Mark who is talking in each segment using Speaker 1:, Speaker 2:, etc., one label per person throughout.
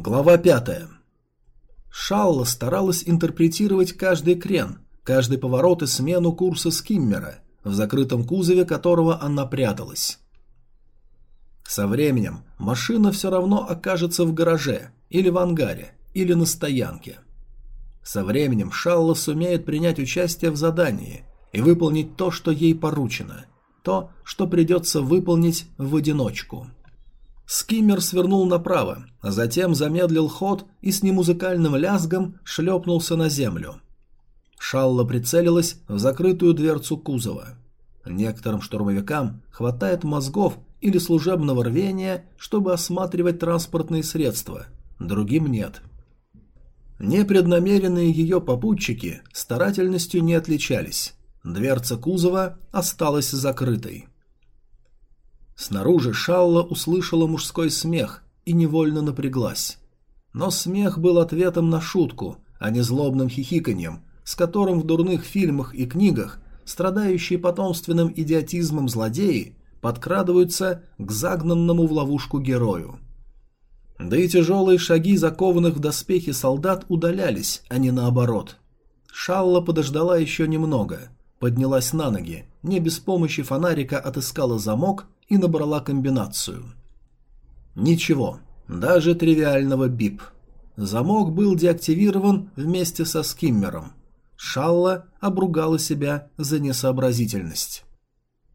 Speaker 1: Глава пятая. Шалла старалась интерпретировать каждый крен, каждый поворот и смену курса скиммера, в закрытом кузове которого она пряталась. Со временем машина все равно окажется в гараже, или в ангаре, или на стоянке. Со временем Шалла сумеет принять участие в задании и выполнить то, что ей поручено, то, что придется выполнить в одиночку. Скиммер свернул направо, а затем замедлил ход и с немузыкальным лязгом шлепнулся на землю. Шалла прицелилась в закрытую дверцу кузова. Некоторым штурмовикам хватает мозгов или служебного рвения, чтобы осматривать транспортные средства, другим нет. Непреднамеренные ее попутчики старательностью не отличались. Дверца кузова осталась закрытой. Снаружи Шалла услышала мужской смех и невольно напряглась. Но смех был ответом на шутку, а не злобным хихиканьем, с которым в дурных фильмах и книгах страдающие потомственным идиотизмом злодеи подкрадываются к загнанному в ловушку герою. Да и тяжелые шаги закованных в доспехи солдат удалялись, а не наоборот. Шалла подождала еще немного, поднялась на ноги, не без помощи фонарика отыскала замок и набрала комбинацию. Ничего, даже тривиального бип. Замок был деактивирован вместе со скиммером. Шалла обругала себя за несообразительность.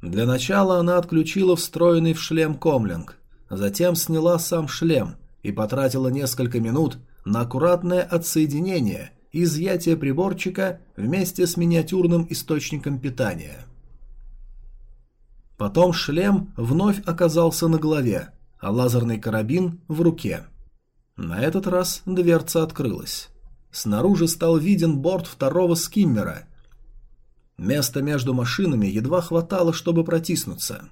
Speaker 1: Для начала она отключила встроенный в шлем комлинг, затем сняла сам шлем и потратила несколько минут на аккуратное отсоединение и изъятие приборчика вместе с миниатюрным источником питания – Потом шлем вновь оказался на голове, а лазерный карабин в руке. На этот раз дверца открылась. Снаружи стал виден борт второго скиммера. Места между машинами едва хватало, чтобы протиснуться.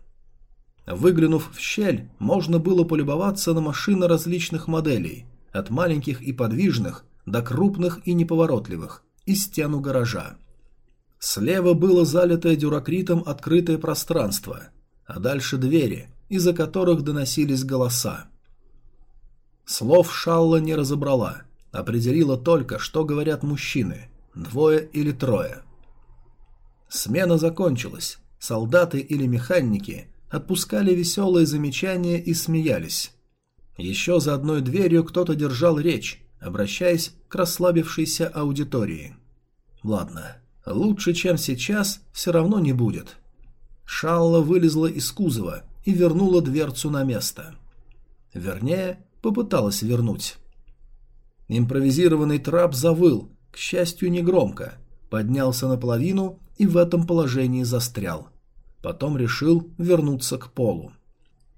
Speaker 1: Выглянув в щель, можно было полюбоваться на машины различных моделей, от маленьких и подвижных до крупных и неповоротливых, и стену гаража. Слева было залитое дюракритом открытое пространство, а дальше двери, из-за которых доносились голоса. Слов Шалла не разобрала, определила только, что говорят мужчины, двое или трое. Смена закончилась, солдаты или механики отпускали веселые замечания и смеялись. Еще за одной дверью кто-то держал речь, обращаясь к расслабившейся аудитории. Ладно, Лучше, чем сейчас, все равно не будет. Шалла вылезла из кузова и вернула дверцу на место. Вернее, попыталась вернуть. Импровизированный трап завыл, к счастью, негромко, поднялся наполовину и в этом положении застрял. Потом решил вернуться к полу.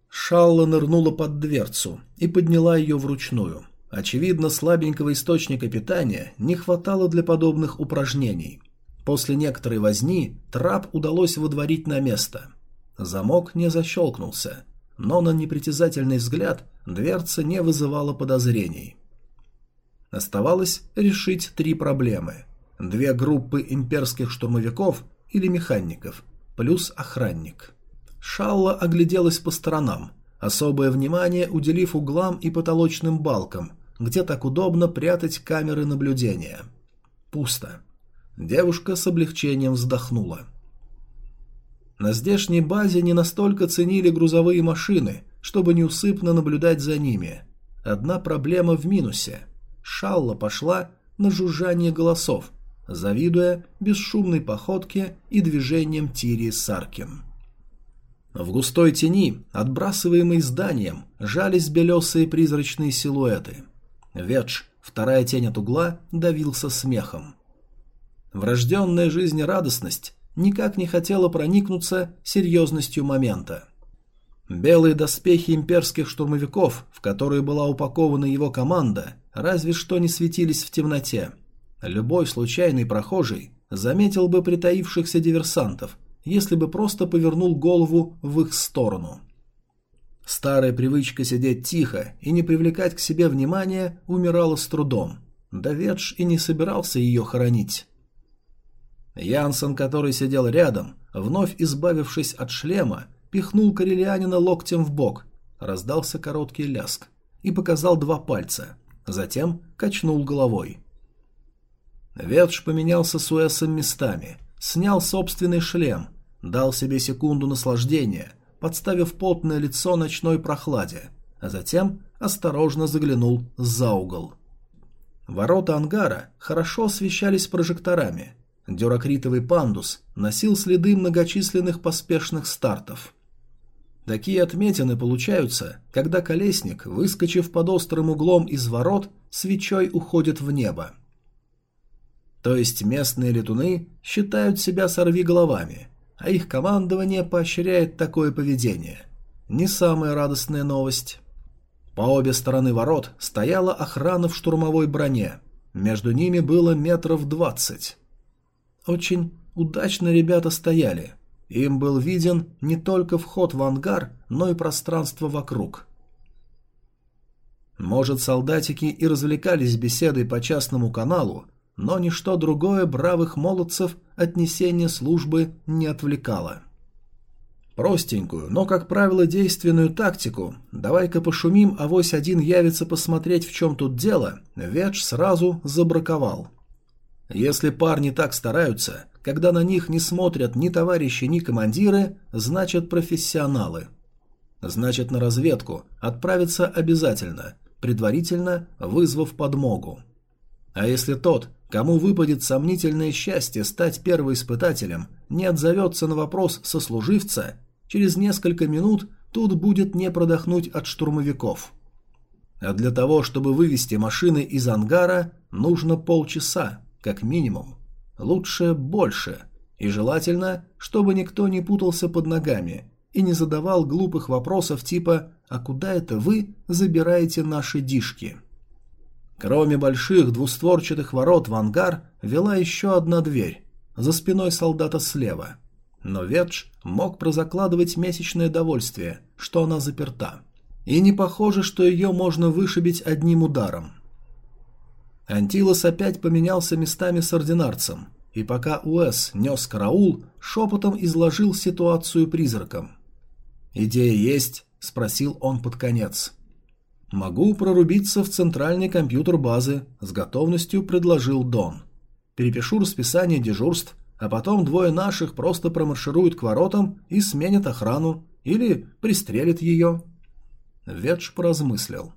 Speaker 1: Шалла нырнула под дверцу и подняла ее вручную. Очевидно, слабенького источника питания не хватало для подобных упражнений – После некоторой возни трап удалось выдворить на место. Замок не защелкнулся, но на непритязательный взгляд дверца не вызывала подозрений. Оставалось решить три проблемы. Две группы имперских штурмовиков или механиков, плюс охранник. Шалла огляделась по сторонам, особое внимание уделив углам и потолочным балкам, где так удобно прятать камеры наблюдения. Пусто. Девушка с облегчением вздохнула. На здешней базе не настолько ценили грузовые машины, чтобы неусыпно наблюдать за ними. Одна проблема в минусе. Шалла пошла на жужжание голосов, завидуя бесшумной походке и движением Тири Саркин. В густой тени, отбрасываемой зданием, жались белесые призрачные силуэты. Ветш, вторая тень от угла, давился смехом. Врожденная жизнерадостность никак не хотела проникнуться серьезностью момента. Белые доспехи имперских штурмовиков, в которые была упакована его команда, разве что не светились в темноте. Любой случайный прохожий заметил бы притаившихся диверсантов, если бы просто повернул голову в их сторону. Старая привычка сидеть тихо и не привлекать к себе внимания умирала с трудом. Даведж и не собирался ее хоронить. Янсен, который сидел рядом, вновь избавившись от шлема, пихнул корелианина локтем в бок. Раздался короткий ляск и показал два пальца, затем качнул головой. Ветш поменялся с Уэсом местами, снял собственный шлем, дал себе секунду наслаждения, подставив потное лицо ночной прохладе, а затем осторожно заглянул за угол. Ворота ангара хорошо освещались прожекторами. Дюракритовый пандус носил следы многочисленных поспешных стартов. Такие отметины получаются, когда колесник, выскочив под острым углом из ворот, свечой уходит в небо. То есть местные летуны считают себя сорвиголовами, а их командование поощряет такое поведение. Не самая радостная новость. По обе стороны ворот стояла охрана в штурмовой броне. Между ними было метров двадцать. Очень удачно ребята стояли. Им был виден не только вход в ангар, но и пространство вокруг. Может, солдатики и развлекались беседой по частному каналу, но ничто другое бравых молодцев от несения службы не отвлекало. Простенькую, но, как правило, действенную тактику «давай-ка пошумим, авось один явится посмотреть, в чем тут дело» Ветш сразу забраковал. Если парни так стараются, когда на них не смотрят ни товарищи, ни командиры, значит профессионалы. Значит на разведку отправиться обязательно, предварительно вызвав подмогу. А если тот, кому выпадет сомнительное счастье стать первоиспытателем, не отзовется на вопрос сослуживца, через несколько минут тут будет не продохнуть от штурмовиков. А для того, чтобы вывести машины из ангара, нужно полчаса, как минимум. Лучше больше. И желательно, чтобы никто не путался под ногами и не задавал глупых вопросов типа «А куда это вы забираете наши дишки?». Кроме больших двустворчатых ворот в ангар вела еще одна дверь, за спиной солдата слева – но Ветш мог прозакладывать месячное довольствие, что она заперта. И не похоже, что ее можно вышибить одним ударом. Антилос опять поменялся местами с ординарцем, и пока Уэс нес караул, шепотом изложил ситуацию призракам. «Идея есть?» – спросил он под конец. «Могу прорубиться в центральный компьютер базы», – с готовностью предложил Дон. «Перепишу расписание дежурств а потом двое наших просто промаршируют к воротам и сменят охрану или пристрелят ее. Ветш поразмыслил.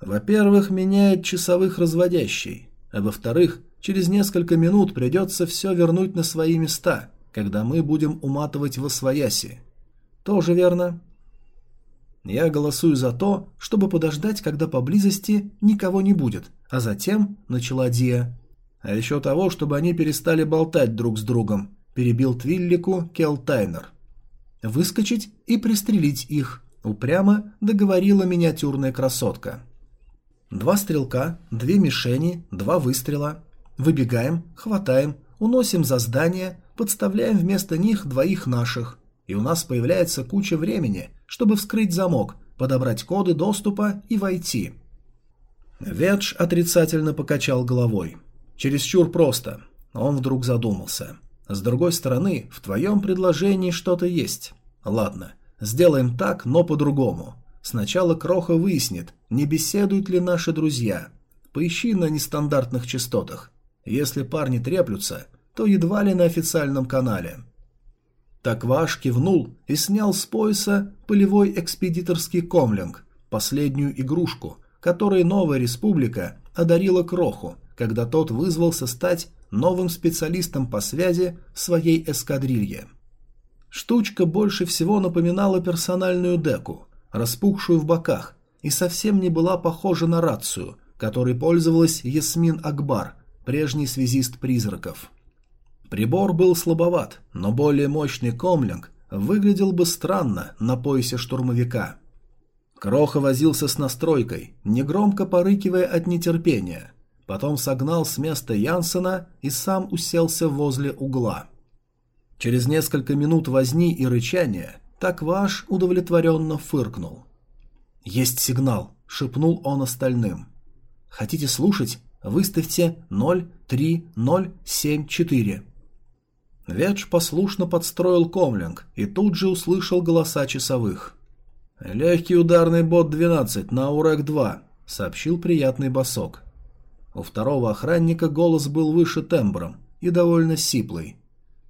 Speaker 1: Во-первых, меняет часовых разводящий, а во-вторых, через несколько минут придется все вернуть на свои места, когда мы будем уматывать во свояси. Тоже верно? Я голосую за то, чтобы подождать, когда поблизости никого не будет, а затем, начала Дия, а еще того, чтобы они перестали болтать друг с другом, перебил Твиллику Келтайнер. Выскочить и пристрелить их, упрямо договорила миниатюрная красотка. Два стрелка, две мишени, два выстрела. Выбегаем, хватаем, уносим за здание, подставляем вместо них двоих наших. И у нас появляется куча времени, чтобы вскрыть замок, подобрать коды доступа и войти. Ветш отрицательно покачал головой. Чересчур просто. Он вдруг задумался. С другой стороны, в твоем предложении что-то есть. Ладно, сделаем так, но по-другому. Сначала Кроха выяснит, не беседуют ли наши друзья. Поищи на нестандартных частотах. Если парни треплются, то едва ли на официальном канале. Такваш кивнул и снял с пояса полевой экспедиторский комлинг, последнюю игрушку, которой новая республика одарила Кроху, когда тот вызвался стать новым специалистом по связи в своей эскадрилье. Штучка больше всего напоминала персональную деку, распухшую в боках, и совсем не была похожа на рацию, которой пользовалась Ясмин Акбар, прежний связист призраков. Прибор был слабоват, но более мощный комлинг выглядел бы странно на поясе штурмовика. Кроха возился с настройкой, негромко порыкивая от нетерпения – потом согнал с места Янсена и сам уселся возле угла. Через несколько минут возни и рычания Такваш удовлетворенно фыркнул. «Есть сигнал», — шепнул он остальным. «Хотите слушать? Выставьте 03074». Ветш послушно подстроил комлинг и тут же услышал голоса часовых. «Легкий ударный бот 12 на Урек-2. сообщил приятный босок. У второго охранника голос был выше тембром и довольно сиплый.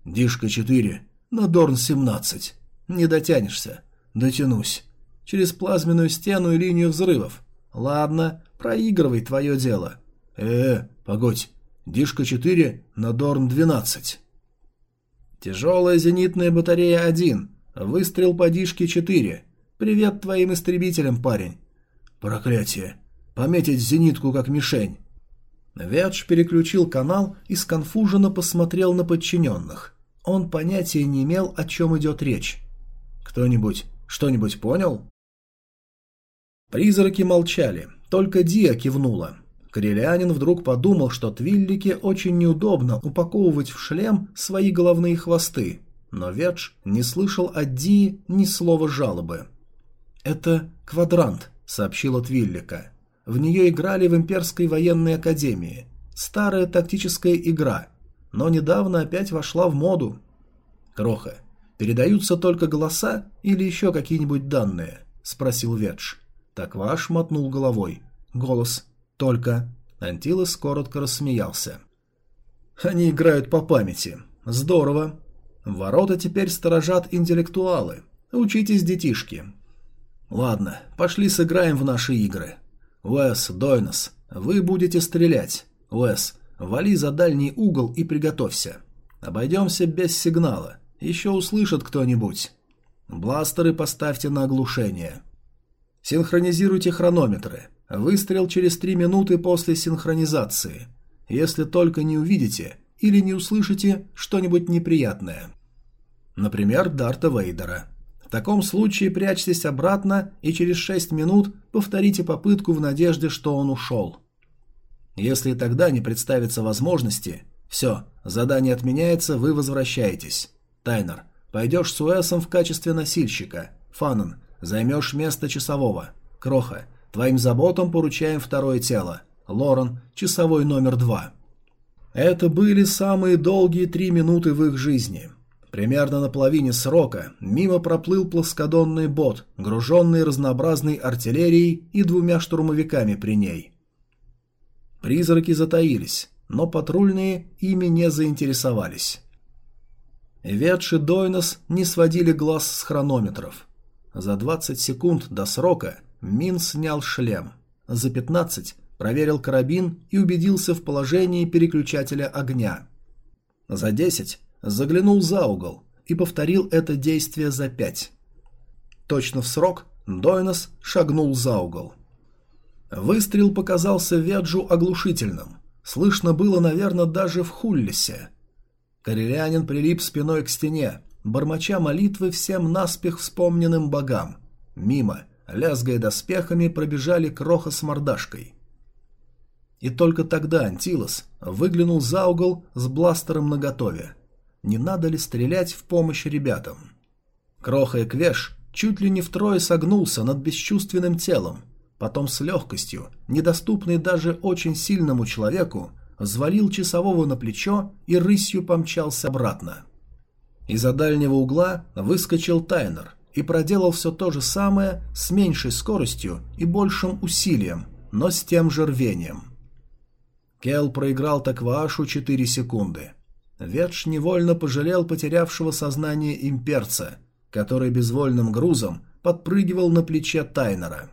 Speaker 1: «Дишка-4, на Дорн-17. Не дотянешься. Дотянусь. Через плазменную стену и линию взрывов. Ладно, проигрывай твое дело. Э, погодь. Дишка-4 на Дорн-12. Тяжелая зенитная батарея 1. Выстрел по Дишке-4. Привет твоим истребителям, парень. Проклятие. Пометить зенитку как мишень. Вядж переключил канал и сконфуженно посмотрел на подчиненных. Он понятия не имел, о чем идет речь. «Кто-нибудь что-нибудь понял?» Призраки молчали, только Диа кивнула. Корелянин вдруг подумал, что Твиллике очень неудобно упаковывать в шлем свои головные хвосты, но Ведж не слышал от Ди ни слова жалобы. «Это квадрант», — сообщила Твиллика. В нее играли в Имперской военной академии. Старая тактическая игра, но недавно опять вошла в моду. «Кроха, передаются только голоса или еще какие-нибудь данные?» — спросил Ведж. Так ваш мотнул головой. Голос только. Антилос коротко рассмеялся. Они играют по памяти. Здорово. Ворота теперь сторожат интеллектуалы. Учитесь, детишки. Ладно, пошли сыграем в наши игры. Уэс, Дойнос, вы будете стрелять. Уэс, вали за дальний угол и приготовься. Обойдемся без сигнала. Еще услышит кто-нибудь. Бластеры поставьте на оглушение. Синхронизируйте хронометры. Выстрел через три минуты после синхронизации. Если только не увидите или не услышите что-нибудь неприятное. Например, Дарта Вейдера. В таком случае прячьтесь обратно и через 6 минут повторите попытку в надежде, что он ушел. Если тогда не представится возможности, все, задание отменяется, вы возвращаетесь. Тайнер, пойдешь с Уэсом в качестве носильщика. Фаннон, займешь место часового. Кроха, Твоим заботам поручаем второе тело. Лорен, часовой номер два. Это были самые долгие три минуты в их жизни. Примерно на половине срока мимо проплыл плоскодонный бот, груженный разнообразной артиллерией и двумя штурмовиками при ней. Призраки затаились, но патрульные ими не заинтересовались. Ветши Дойнос не сводили глаз с хронометров. За 20 секунд до срока Мин снял шлем. За 15 проверил карабин и убедился в положении переключателя огня. За 10 заглянул за угол и повторил это действие за 5. Точно в срок Дойнос шагнул за угол. Выстрел показался Веджу оглушительным. Слышно было, наверное, даже в Хуллисе. Корелянин прилип спиной к стене, бормоча молитвы всем наспех вспомненным богам. Мимо, лязгая доспехами, пробежали кроха с мордашкой. И только тогда Антилос выглянул за угол с бластером наготове. Не надо ли стрелять в помощь ребятам? Кроха и Квеш чуть ли не втрое согнулся над бесчувственным телом, потом с легкостью, недоступной даже очень сильному человеку, взвалил часового на плечо и рысью помчался обратно. Из-за дальнего угла выскочил Тайнер – и проделал все то же самое с меньшей скоростью и большим усилием, но с тем же рвением. Кел проиграл Такваашу 4 секунды. Ветш невольно пожалел потерявшего сознание имперца, который безвольным грузом подпрыгивал на плече Тайнера.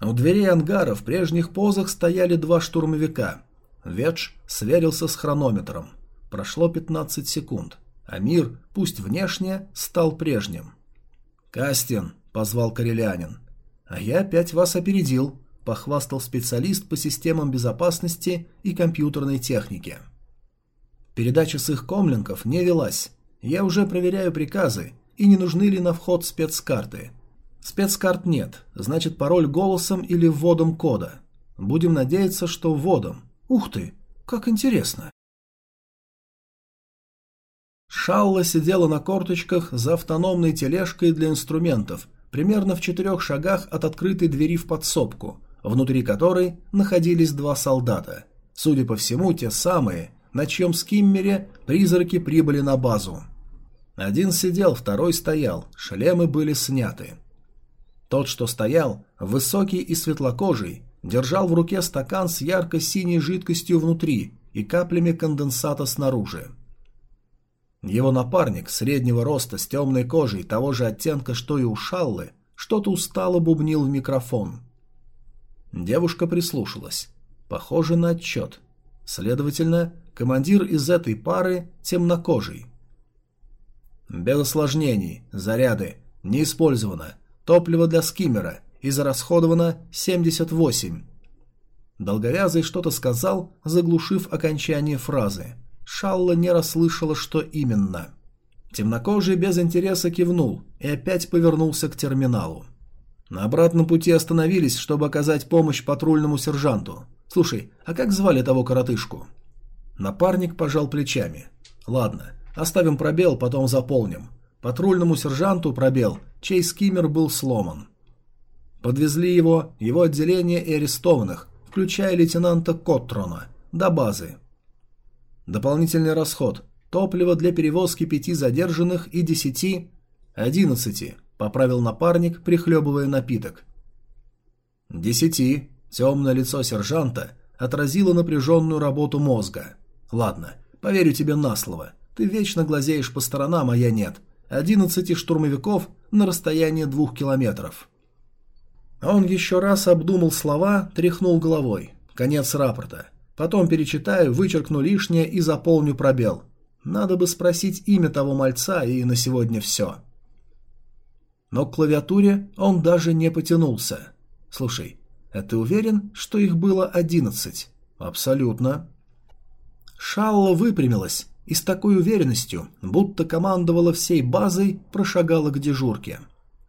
Speaker 1: У дверей ангара в прежних позах стояли два штурмовика. Ветш сверился с хронометром. Прошло 15 секунд, а мир, пусть внешне, стал прежним. «Кастин», — позвал корелянин. «А я опять вас опередил», — похвастал специалист по системам безопасности и компьютерной технике. Передача с их комлинков не велась. Я уже проверяю приказы, и не нужны ли на вход спецкарты. Спецкарт нет, значит пароль голосом или вводом кода. Будем надеяться, что вводом. Ух ты, как интересно. Шалла сидела на корточках за автономной тележкой для инструментов, примерно в четырех шагах от открытой двери в подсобку, внутри которой находились два солдата. Судя по всему, те самые, на чьем скиммере призраки прибыли на базу. Один сидел, второй стоял, шлемы были сняты. Тот, что стоял, высокий и светлокожий, держал в руке стакан с ярко-синей жидкостью внутри и каплями конденсата снаружи. Его напарник, среднего роста, с темной кожей, того же оттенка, что и у Шаллы, что-то устало бубнил в микрофон. Девушка прислушалась. Похоже на отчет. Следовательно, командир из этой пары темнокожий. Без осложнений. Заряды. Не использовано. Топливо для скиммера. Израсходовано 78. Долговязый что-то сказал, заглушив окончание фразы. Шалла не расслышала, что именно. Темнокожий без интереса кивнул и опять повернулся к терминалу. На обратном пути остановились, чтобы оказать помощь патрульному сержанту. «Слушай, а как звали того коротышку?» Напарник пожал плечами. «Ладно, оставим пробел, потом заполним. Патрульному сержанту пробел, чей скиммер был сломан». Подвезли его, его отделение и арестованных, включая лейтенанта Коттрона, до базы. Дополнительный расход. Топливо для перевозки пяти задержанных и десяти... Одиннадцати, поправил напарник, прихлебывая напиток. Десяти. Темное лицо сержанта отразило напряженную работу мозга. Ладно, поверю тебе на слово. Ты вечно глазеешь по сторонам, а я нет. Одиннадцати штурмовиков на расстоянии двух километров. Он еще раз обдумал слова, тряхнул головой. Конец рапорта. Потом перечитаю, вычеркну лишнее и заполню пробел. Надо бы спросить имя того мальца, и на сегодня все. Но к клавиатуре он даже не потянулся. Слушай, а ты уверен, что их было одиннадцать? Абсолютно. Шалла выпрямилась и с такой уверенностью, будто командовала всей базой, прошагала к дежурке.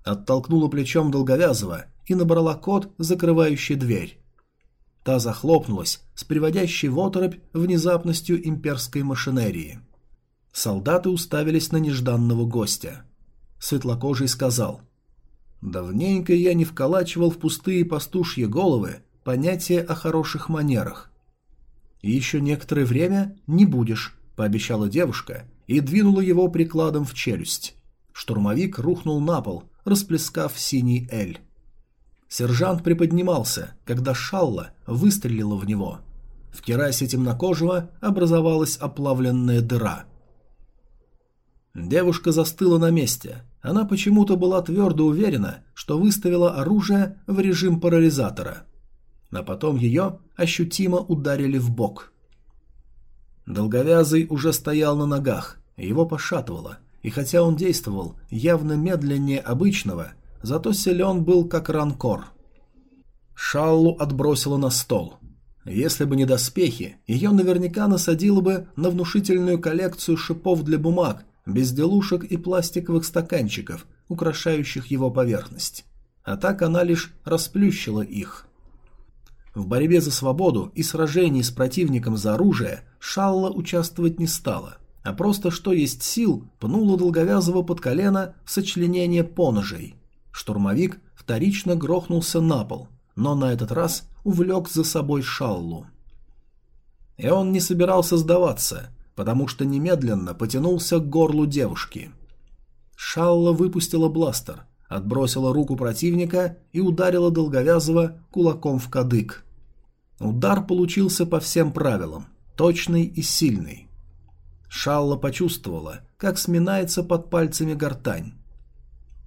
Speaker 1: Оттолкнула плечом Долговязова и набрала код, закрывающий дверь. Та захлопнулась с приводящей в оторопь внезапностью имперской машинерии. Солдаты уставились на нежданного гостя. Светлокожий сказал, «Давненько я не вколачивал в пустые пастушьи головы понятие о хороших манерах. И еще некоторое время не будешь», — пообещала девушка и двинула его прикладом в челюсть. Штурмовик рухнул на пол, расплескав синий эль. Сержант приподнимался, когда Шалла выстрелила в него. В керасе темнокожего образовалась оплавленная дыра. Девушка застыла на месте. Она почему-то была твердо уверена, что выставила оружие в режим парализатора. А потом ее ощутимо ударили в бок. Долговязый уже стоял на ногах, его пошатывало, и хотя он действовал явно медленнее обычного – зато силен был как ранкор. Шаллу отбросило на стол. Если бы не доспехи, ее наверняка насадило бы на внушительную коллекцию шипов для бумаг, безделушек и пластиковых стаканчиков, украшающих его поверхность. А так она лишь расплющила их. В борьбе за свободу и сражении с противником за оружие Шалла участвовать не стала, а просто что есть сил пнула долговязого под колено в сочленение поножей – Штурмовик вторично грохнулся на пол, но на этот раз увлек за собой Шаллу. И он не собирался сдаваться, потому что немедленно потянулся к горлу девушки. Шалла выпустила бластер, отбросила руку противника и ударила долговязого кулаком в кадык. Удар получился по всем правилам, точный и сильный. Шалла почувствовала, как сминается под пальцами гортань.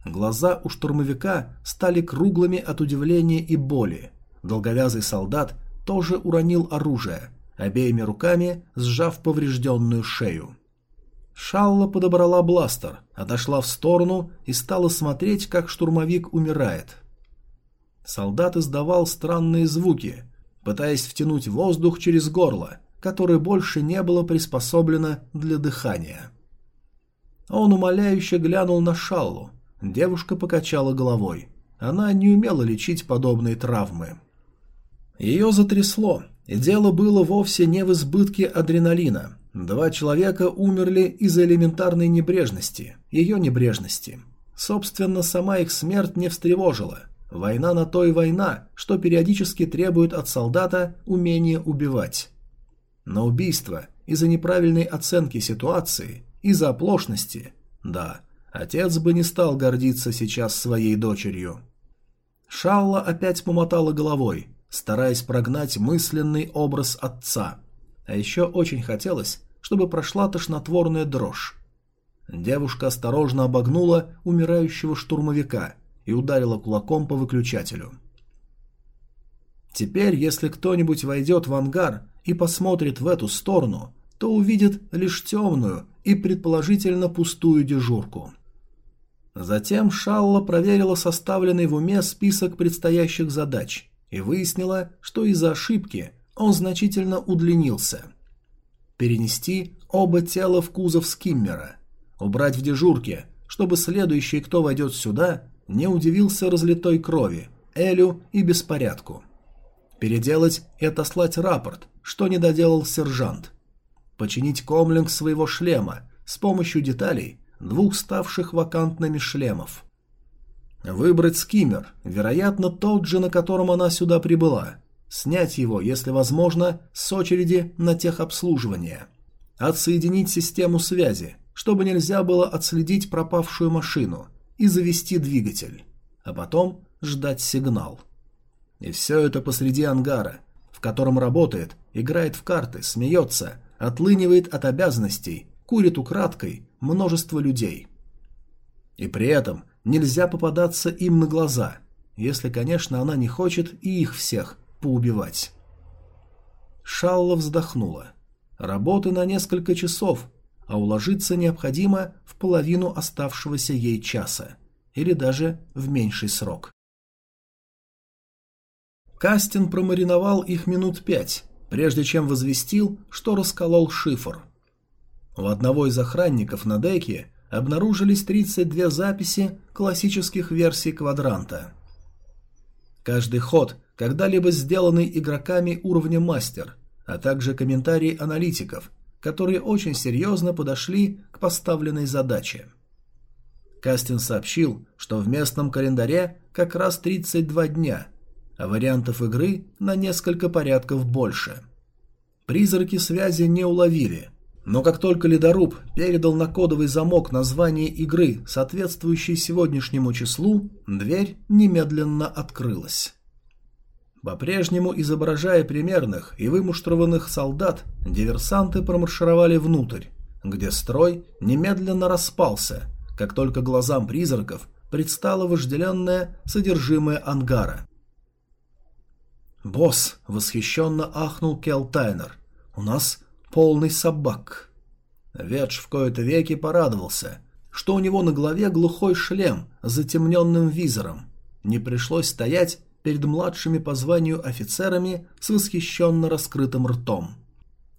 Speaker 1: Глаза у штурмовика стали круглыми от удивления и боли. Долговязый солдат тоже уронил оружие, обеими руками сжав поврежденную шею. Шалла подобрала бластер, отошла в сторону и стала смотреть, как штурмовик умирает. Солдат издавал странные звуки, пытаясь втянуть воздух через горло, которое больше не было приспособлено для дыхания. Он умоляюще глянул на Шаллу, Девушка покачала головой. Она не умела лечить подобные травмы. Ее затрясло, дело было вовсе не в избытке адреналина. Два человека умерли из-за элементарной небрежности, ее небрежности. Собственно, сама их смерть не встревожила. Война на то и война, что периодически требует от солдата умения убивать. Но убийство из-за неправильной оценки ситуации, из-за оплошности, да, Отец бы не стал гордиться сейчас своей дочерью. Шалла опять помотала головой, стараясь прогнать мысленный образ отца. А еще очень хотелось, чтобы прошла тошнотворная дрожь. Девушка осторожно обогнула умирающего штурмовика и ударила кулаком по выключателю. Теперь, если кто-нибудь войдет в ангар и посмотрит в эту сторону, то увидит лишь темную и предположительно пустую дежурку. Затем Шалла проверила составленный в уме список предстоящих задач и выяснила, что из-за ошибки он значительно удлинился. Перенести оба тела в кузов скиммера, убрать в дежурке, чтобы следующий, кто войдет сюда, не удивился разлитой крови, Элю и беспорядку. Переделать и отослать рапорт, что не доделал сержант. Починить комлинг своего шлема с помощью деталей, двух ставших вакантными шлемов. Выбрать скиммер, вероятно, тот же, на котором она сюда прибыла. Снять его, если возможно, с очереди на техобслуживание. Отсоединить систему связи, чтобы нельзя было отследить пропавшую машину, и завести двигатель. А потом ждать сигнал. И все это посреди ангара, в котором работает, играет в карты, смеется, отлынивает от обязанностей, курит украдкой множество людей. И при этом нельзя попадаться им на глаза, если, конечно, она не хочет и их всех поубивать. Шалла вздохнула. Работы на несколько часов, а уложиться необходимо в половину оставшегося ей часа, или даже в меньший срок. Кастин промариновал их минут пять, прежде чем возвестил, что расколол шифр. У одного из охранников на деке обнаружились 32 записи классических версий квадранта. Каждый ход, когда-либо сделанный игроками уровня мастер, а также комментарии аналитиков, которые очень серьезно подошли к поставленной задаче. Кастин сообщил, что в местном календаре как раз 32 дня, а вариантов игры на несколько порядков больше. Призраки связи не уловили – но как только ледоруб передал на кодовый замок название игры, соответствующей сегодняшнему числу, дверь немедленно открылась. По-прежнему изображая примерных и вымуштрованных солдат, диверсанты промаршировали внутрь, где строй немедленно распался, как только глазам призраков предстало вожделенное содержимое ангара. «Босс!» — восхищенно ахнул Келтайнер. «У нас полный собак. Ветш в кои-то веки порадовался, что у него на голове глухой шлем с затемненным визором. Не пришлось стоять перед младшими по званию офицерами с восхищенно раскрытым ртом.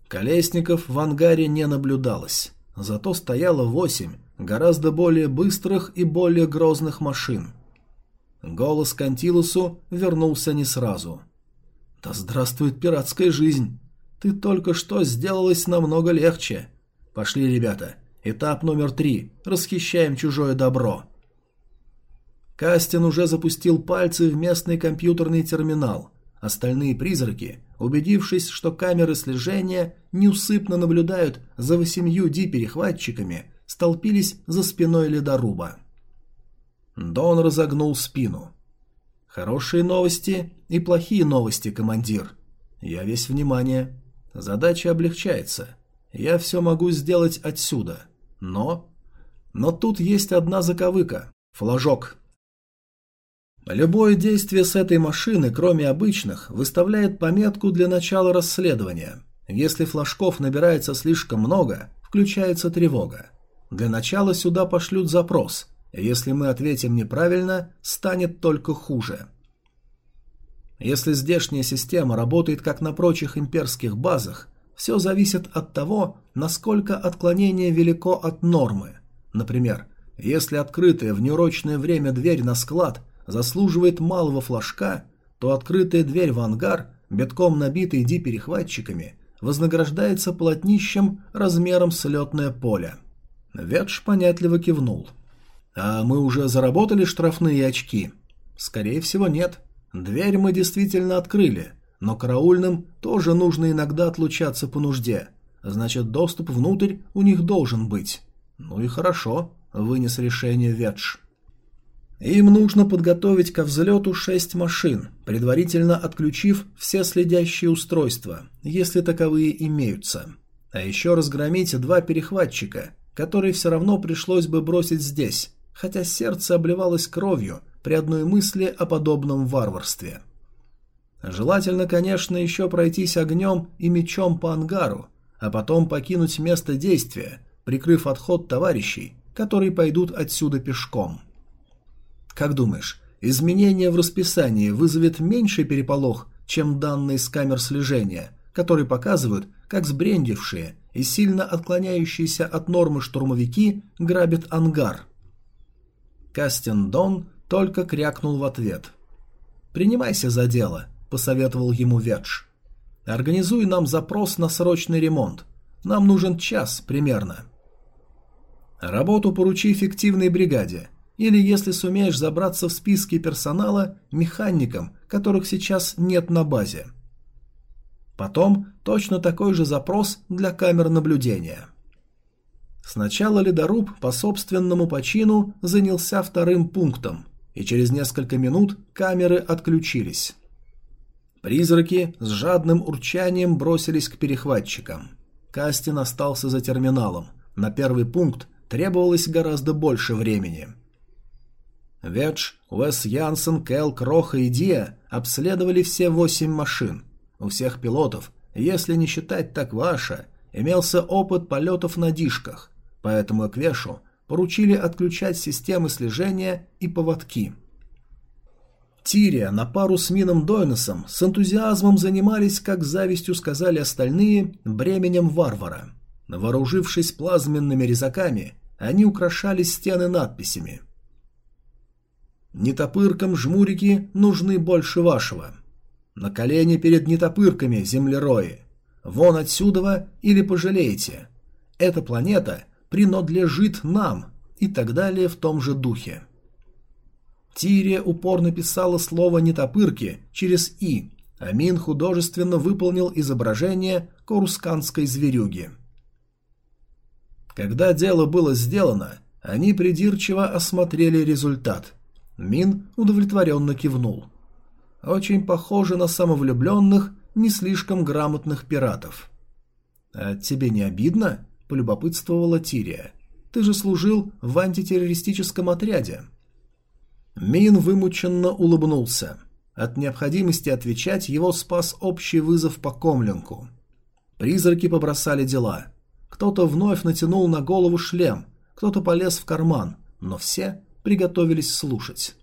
Speaker 1: Колесников в ангаре не наблюдалось, зато стояло восемь гораздо более быстрых и более грозных машин. Голос Кантилусу вернулся не сразу. «Да здравствует пиратская жизнь!» Ты только что сделалось намного легче. Пошли, ребята. Этап номер три. Расхищаем чужое добро. Кастин уже запустил пальцы в местный компьютерный терминал. Остальные призраки, убедившись, что камеры слежения неусыпно наблюдают за восемью Ди-перехватчиками, столпились за спиной ледоруба. Дон разогнул спину. «Хорошие новости и плохие новости, командир. Я весь внимание. Задача облегчается. Я все могу сделать отсюда. Но... Но тут есть одна заковыка. Флажок. Любое действие с этой машины, кроме обычных, выставляет пометку для начала расследования. Если флажков набирается слишком много, включается тревога. Для начала сюда пошлют запрос. Если мы ответим неправильно, станет только хуже. Если здешняя система работает как на прочих имперских базах, все зависит от того, насколько отклонение велико от нормы. Например, если открытая в неурочное время дверь на склад заслуживает малого флажка, то открытая дверь в ангар, битком набитый ди-перехватчиками, вознаграждается полотнищем размером с летное поле. Ветш понятливо кивнул. «А мы уже заработали штрафные очки?» «Скорее всего, нет. Дверь мы действительно открыли, но караульным тоже нужно иногда отлучаться по нужде. Значит, доступ внутрь у них должен быть. Ну и хорошо, вынес решение Ветш. Им нужно подготовить ко взлету шесть машин, предварительно отключив все следящие устройства, если таковые имеются. А еще разгромить два перехватчика, которые все равно пришлось бы бросить здесь, хотя сердце обливалось кровью при одной мысли о подобном варварстве. Желательно, конечно, еще пройтись огнем и мечом по ангару, а потом покинуть место действия, прикрыв отход товарищей, которые пойдут отсюда пешком. Как думаешь, изменение в расписании вызовет меньший переполох, чем данные с камер слежения, которые показывают, как сбрендившие и сильно отклоняющиеся от нормы штурмовики грабят ангар? Кастин Дон только крякнул в ответ. «Принимайся за дело», — посоветовал ему Ветш. «Организуй нам запрос на срочный ремонт. Нам нужен час примерно». Работу поручи фиктивной бригаде, или, если сумеешь забраться в списки персонала, механикам, которых сейчас нет на базе. Потом точно такой же запрос для камер наблюдения. Сначала ледоруб по собственному почину занялся вторым пунктом, и через несколько минут камеры отключились. Призраки с жадным урчанием бросились к перехватчикам. Кастин остался за терминалом. На первый пункт требовалось гораздо больше времени. Ведж, Уэс Янсен, Кэл, Кроха и Диа обследовали все восемь машин. У всех пилотов, если не считать так ваша, имелся опыт полетов на дишках, поэтому Эквешу поручили отключать системы слежения и поводки. Тирия на пару с Мином Дойносом с энтузиазмом занимались, как завистью сказали остальные, бременем варвара. Вооружившись плазменными резаками, они украшали стены надписями. «Нетопыркам жмурики нужны больше вашего. На колени перед нетопырками, землерои. Вон отсюда или пожалеете. Эта планета принадлежит нам» и так далее в том же духе. Тирия упорно писала слово «нетопырки» через «и», а Мин художественно выполнил изображение корусканской зверюги. Когда дело было сделано, они придирчиво осмотрели результат. Мин удовлетворенно кивнул. Очень похоже на самовлюбленных, не слишком грамотных пиратов. «А тебе не обидно?» – полюбопытствовала Тирия. «Ты же служил в антитеррористическом отряде». Мин вымученно улыбнулся. От необходимости отвечать его спас общий вызов по комлинку. Призраки побросали дела – кто-то вновь натянул на голову шлем, кто-то полез в карман, но все приготовились слушать.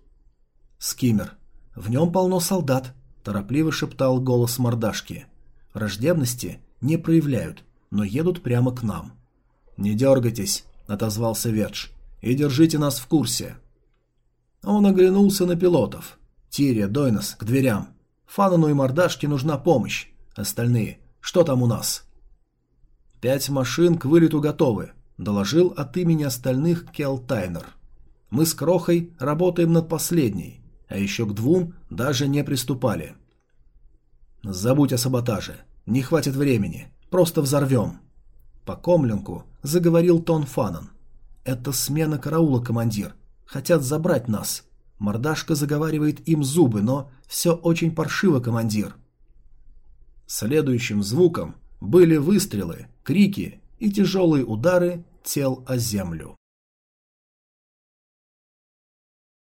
Speaker 1: «Скиммер. В нем полно солдат», – торопливо шептал голос мордашки. «Враждебности не проявляют, но едут прямо к нам». «Не дергайтесь», – отозвался Ведж, – «и держите нас в курсе». Он оглянулся на пилотов. «Тирия, Дойнос, к дверям. Фанану и мордашке нужна помощь. Остальные, что там у нас?» «Пять машин к вылету готовы», – доложил от имени остальных Келл Тайнер. «Мы с Крохой работаем над последней, а еще к двум даже не приступали». «Забудь о саботаже. Не хватит времени. Просто взорвем». По комлинку заговорил Тон Фанан. «Это смена караула, командир. Хотят забрать нас». Мордашка заговаривает им зубы, но все очень паршиво, командир. Следующим звуком были выстрелы, крики и тяжелые удары тел о землю.